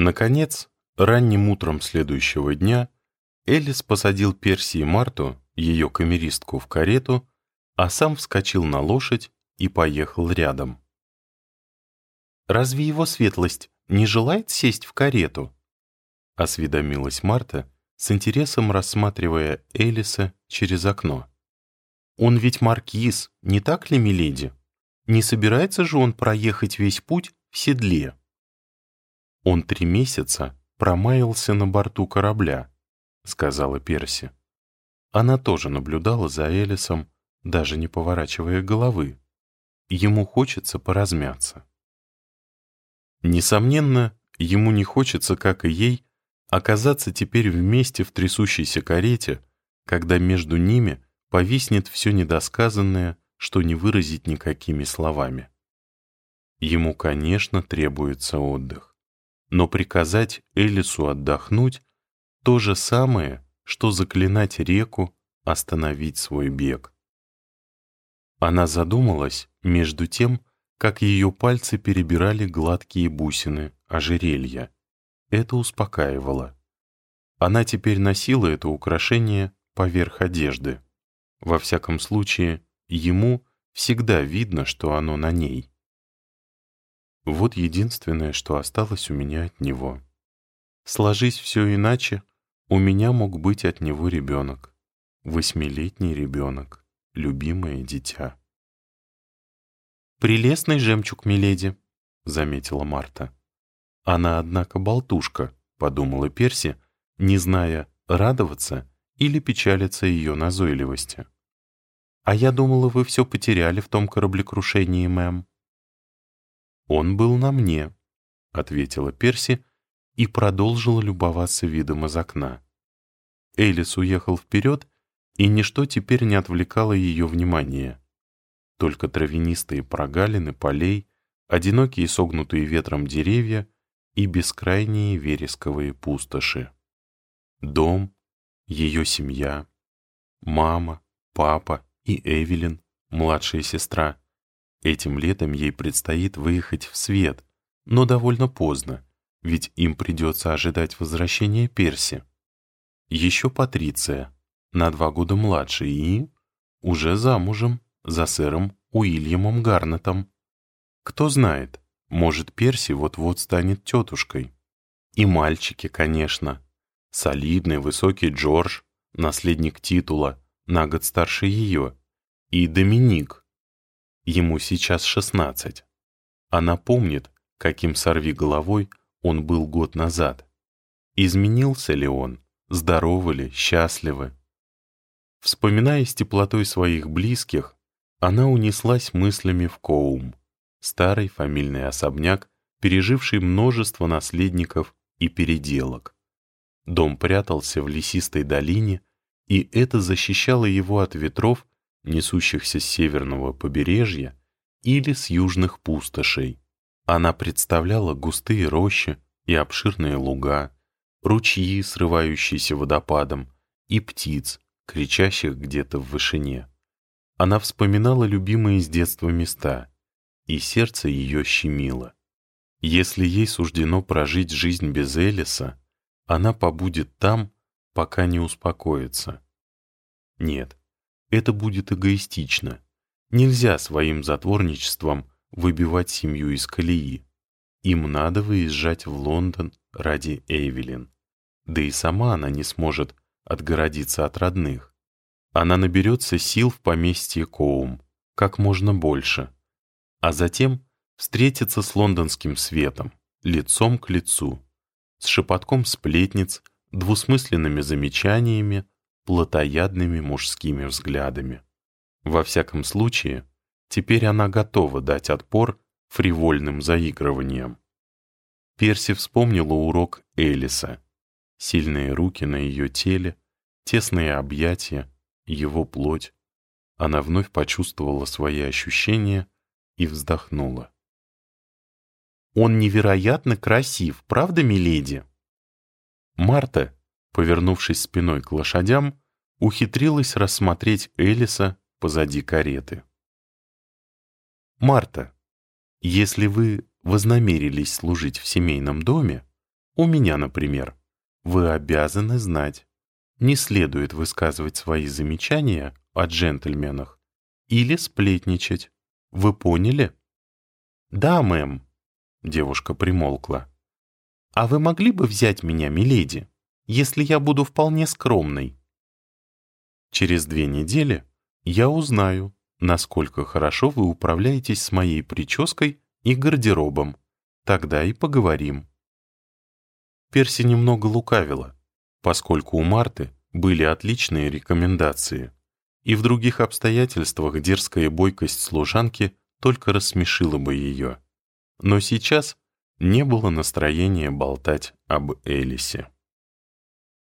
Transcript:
Наконец, ранним утром следующего дня Элис посадил Перси и Марту, ее камеристку, в карету, а сам вскочил на лошадь и поехал рядом. «Разве его светлость не желает сесть в карету?» — осведомилась Марта, с интересом рассматривая Элиса через окно. «Он ведь маркиз, не так ли, миледи? Не собирается же он проехать весь путь в седле?» Он три месяца промаялся на борту корабля, сказала Перси. Она тоже наблюдала за Элисом, даже не поворачивая головы. Ему хочется поразмяться. Несомненно, ему не хочется, как и ей, оказаться теперь вместе в трясущейся карете, когда между ними повиснет все недосказанное, что не выразить никакими словами. Ему, конечно, требуется отдых. Но приказать Элису отдохнуть — то же самое, что заклинать реку остановить свой бег. Она задумалась между тем, как ее пальцы перебирали гладкие бусины ожерелья. Это успокаивало. Она теперь носила это украшение поверх одежды. Во всяком случае, ему всегда видно, что оно на ней. Вот единственное, что осталось у меня от него. Сложись все иначе, у меня мог быть от него ребенок. Восьмилетний ребенок, любимое дитя. «Прелестный жемчуг, миледи», — заметила Марта. «Она, однако, болтушка», — подумала Перси, не зная, радоваться или печалиться ее назойливости. «А я думала, вы все потеряли в том кораблекрушении, мэм». «Он был на мне», — ответила Перси и продолжила любоваться видом из окна. Элис уехал вперед, и ничто теперь не отвлекало ее внимание. Только травянистые прогалины полей, одинокие согнутые ветром деревья и бескрайние вересковые пустоши. Дом, ее семья, мама, папа и Эвелин, младшая сестра, Этим летом ей предстоит выехать в свет, но довольно поздно, ведь им придется ожидать возвращения Перси. Еще Патриция, на два года младше и... уже замужем за сэром Уильямом Гарнетом. Кто знает, может, Перси вот-вот станет тетушкой. И мальчики, конечно. Солидный, высокий Джордж, наследник титула, на год старше ее. И Доминик, Ему сейчас шестнадцать. Она помнит, каким сорви головой он был год назад. Изменился ли он? Здоровы ли? Счастливы? Вспоминая с теплотой своих близких, она унеслась мыслями в Коум, старый фамильный особняк, переживший множество наследников и переделок. Дом прятался в лесистой долине, и это защищало его от ветров несущихся с северного побережья или с южных пустошей. Она представляла густые рощи и обширные луга, ручьи, срывающиеся водопадом, и птиц, кричащих где-то в вышине. Она вспоминала любимые с детства места, и сердце ее щемило. Если ей суждено прожить жизнь без Элиса, она побудет там, пока не успокоится. Нет, это будет эгоистично. Нельзя своим затворничеством выбивать семью из колеи. Им надо выезжать в Лондон ради Эйвелин. Да и сама она не сможет отгородиться от родных. Она наберется сил в поместье Коум, как можно больше, а затем встретится с лондонским светом, лицом к лицу, с шепотком сплетниц, двусмысленными замечаниями, плотоядными мужскими взглядами. Во всяком случае, теперь она готова дать отпор фривольным заигрываниям. Перси вспомнила урок Элиса. Сильные руки на ее теле, тесные объятия, его плоть. Она вновь почувствовала свои ощущения и вздохнула. «Он невероятно красив, правда, миледи?» Марта, повернувшись спиной к лошадям, ухитрилась рассмотреть Элиса позади кареты. «Марта, если вы вознамерились служить в семейном доме, У меня, например. Вы обязаны знать. Не следует высказывать свои замечания о джентльменах или сплетничать. Вы поняли? Да, мэм. Девушка примолкла. А вы могли бы взять меня, миледи, если я буду вполне скромной? Через две недели я узнаю, насколько хорошо вы управляетесь с моей прической и гардеробом. Тогда и поговорим. Перси немного лукавила, поскольку у Марты были отличные рекомендации, и в других обстоятельствах дерзкая бойкость служанки только рассмешила бы ее. Но сейчас не было настроения болтать об Элисе.